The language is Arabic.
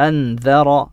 أنذر